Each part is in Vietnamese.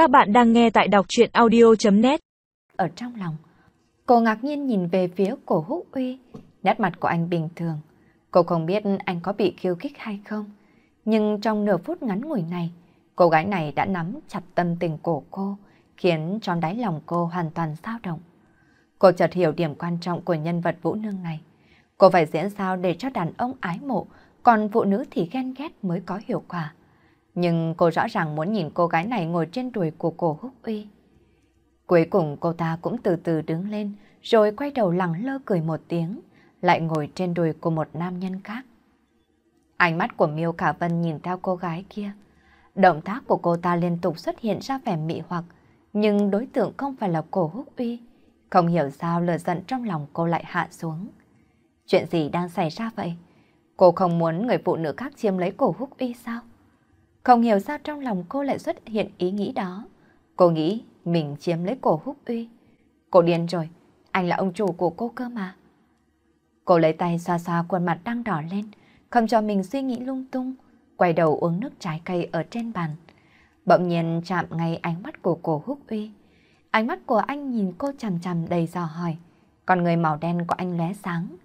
Các bạn đang nghe tại đọc chuyện audio.net Ở trong lòng, cô ngạc nhiên nhìn về phía cổ húc uy, nét mặt của anh bình thường. Cô không biết anh có bị khiêu khích hay không, nhưng trong nửa phút ngắn ngủi này, cô gái này đã nắm chặt tâm tình cổ cô, khiến trong đáy lòng cô hoàn toàn dao động. Cô chợt hiểu điểm quan trọng của nhân vật Vũ Nương này. Cô phải diễn sao để cho đàn ông ái mộ, còn phụ nữ thì ghen ghét mới có hiệu quả. Nhưng cô rõ ràng muốn nhìn cô gái này ngồi trên đùi của cổ húc uy. Cuối cùng cô ta cũng từ từ đứng lên, rồi quay đầu lẳng lơ cười một tiếng, lại ngồi trên đùi của một nam nhân khác. Ánh mắt của Miêu Cả Vân nhìn theo cô gái kia. Động tác của cô ta liên tục xuất hiện ra vẻ mị hoặc, nhưng đối tượng không phải là cổ húc uy. Không hiểu sao lửa giận trong lòng cô lại hạ xuống. Chuyện gì đang xảy ra vậy? Cô không muốn người phụ nữ khác chiếm lấy cổ húc uy sao? Không hiểu sao trong lòng cô lại xuất hiện ý nghĩ đó. Cô nghĩ mình chiếm lấy cổ húc uy. Cô điên rồi, anh là ông chủ của cô cơ mà. Cô lấy tay xoa xoa khuôn mặt đang đỏ lên, không cho mình suy nghĩ lung tung, quay đầu uống nước trái cây ở trên bàn. Bỗng nhiên chạm ngay ánh mắt của cổ húc uy. Ánh mắt của anh nhìn cô chằm chằm đầy dò hỏi. Còn người màu đen của anh lóe sáng.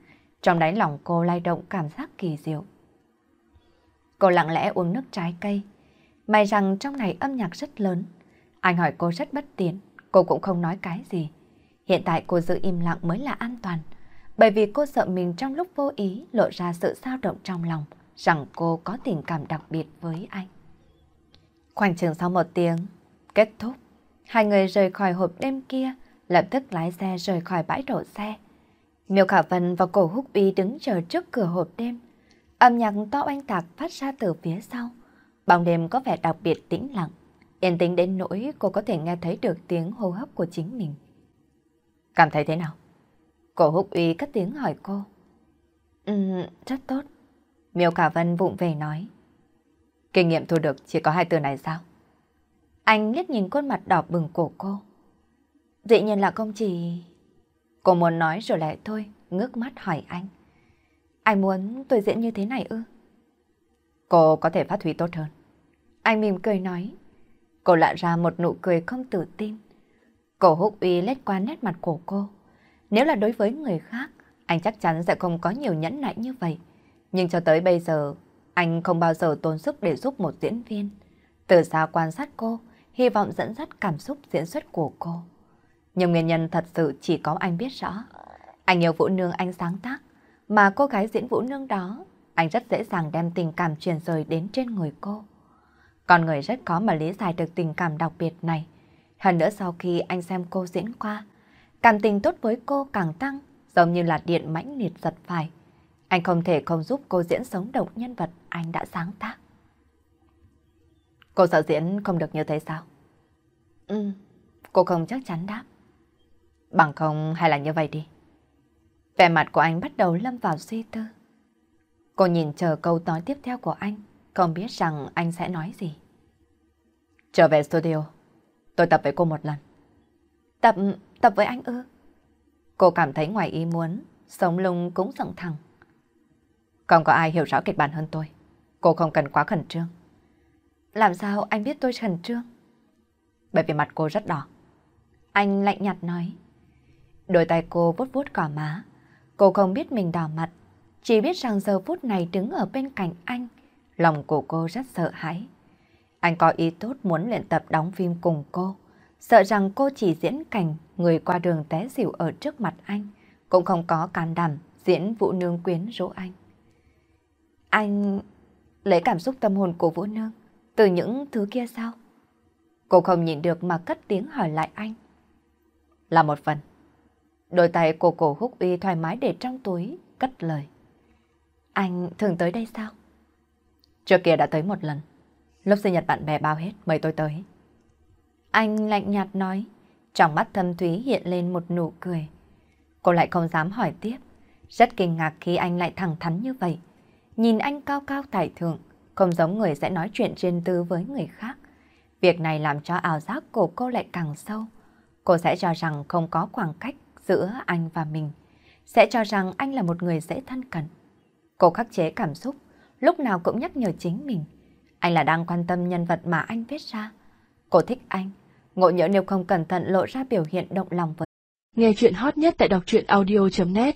Trong đáy lòng cô lay động cảm giác kỳ diệu. Cô lặng lẽ uống nước trái cây. May rằng trong này âm nhạc rất lớn. Anh hỏi cô rất bất tiện, cô cũng không nói cái gì. Hiện tại cô giữ im lặng mới là an toàn. Bởi vì cô sợ mình trong lúc vô ý lộ ra sự dao động trong lòng rằng cô có tình cảm đặc biệt với anh. Khoảng chừng sau một tiếng, kết thúc, hai người rời khỏi hộp đêm kia, lập tức lái xe rời khỏi bãi đổ xe. Miêu Khả Vân và cổ húc bi đứng chờ trước cửa hộp đêm. Âm nhạc to oanh tạc phát ra từ phía sau. Bóng đêm có vẻ đặc biệt tĩnh lặng, yên tĩnh đến nỗi cô có thể nghe thấy được tiếng hô hấp của chính mình. Cảm thấy thế nào? Cổ húc uy cất tiếng hỏi cô. Ừm, rất tốt. Miêu Cả Vân vụng về nói. Kinh nghiệm thu được chỉ có hai từ này sao? Anh liếc nhìn khuôn mặt đỏ bừng của cô. Dĩ nhiên là công chỉ... Cô muốn nói rồi lại thôi, ngước mắt hỏi anh. Anh muốn tôi diễn như thế này ư? Cô có thể phát huy tốt hơn. Anh mỉm cười nói. Cô lại ra một nụ cười không tự tin. Cổ húc uy lết qua nét mặt của cô. Nếu là đối với người khác, anh chắc chắn sẽ không có nhiều nhẫn nại như vậy. Nhưng cho tới bây giờ, anh không bao giờ tốn sức để giúp một diễn viên. Từ xa quan sát cô, hy vọng dẫn dắt cảm xúc diễn xuất của cô. Nhưng nguyên nhân thật sự chỉ có anh biết rõ. Anh yêu Vũ Nương anh sáng tác, mà cô gái diễn Vũ Nương đó, anh rất dễ dàng đem tình cảm truyền rời đến trên người cô. Con người rất khó mà lý giải được tình cảm đặc biệt này. Hơn nữa sau khi anh xem cô diễn qua, cảm tình tốt với cô càng tăng, giống như là điện mãnh liệt giật phải. Anh không thể không giúp cô diễn sống động nhân vật anh đã sáng tác. Cô sợ diễn không được như thế sao? Ừ, cô không chắc chắn đáp. Bằng không hay là như vậy đi. Vẻ mặt của anh bắt đầu lâm vào suy tư. Cô nhìn chờ câu nói tiếp theo của anh, không biết rằng anh sẽ nói gì. Trở về studio, tôi tập với cô một lần. Tập, tập với anh ư? Cô cảm thấy ngoài ý muốn, sống lung cũng giọng thẳng. Không có ai hiểu rõ kịch bản hơn tôi. Cô không cần quá khẩn trương. Làm sao anh biết tôi khẩn trương? Bởi vì mặt cô rất đỏ. Anh lạnh nhạt nói. Đôi tay cô vuốt vuốt cỏ má. Cô không biết mình đỏ mặt. Chỉ biết rằng giờ phút này đứng ở bên cạnh anh. Lòng của cô rất sợ hãi. Anh có ý tốt muốn luyện tập đóng phim cùng cô. Sợ rằng cô chỉ diễn cảnh người qua đường té xỉu ở trước mặt anh. Cũng không có can đảm diễn vũ nương quyến rũ anh. Anh lấy cảm xúc tâm hồn của Vũ Nương từ những thứ kia sao? Cô không nhìn được mà cất tiếng hỏi lại anh. Là một phần. Đôi tay của cổ húc uy thoải mái để trong túi, cất lời. Anh thường tới đây sao? Trước kia đã tới một lần. Lúc sinh nhật bạn bè bao hết, mời tôi tới. Anh lạnh nhạt nói, trong mắt thâm thúy hiện lên một nụ cười. Cô lại không dám hỏi tiếp, rất kinh ngạc khi anh lại thẳng thắn như vậy. Nhìn anh cao cao tài thượng, không giống người sẽ nói chuyện trên tư với người khác. Việc này làm cho ảo giác của cô lại càng sâu. Cô sẽ cho rằng không có khoảng cách giữa anh và mình. Sẽ cho rằng anh là một người dễ thân cận. Cô khắc chế cảm xúc, lúc nào cũng nhắc nhở chính mình. Anh là đang quan tâm nhân vật mà anh viết ra. Cô thích anh, ngộ nhỡ nếu không cẩn thận lộ ra biểu hiện động lòng với. Nghe chuyện hot nhất tại đọc truyện audio.net